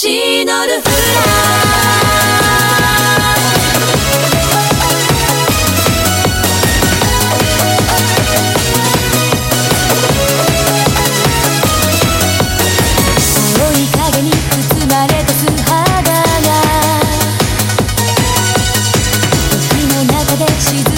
星乗るフラ白に包まれた素肌がので沈む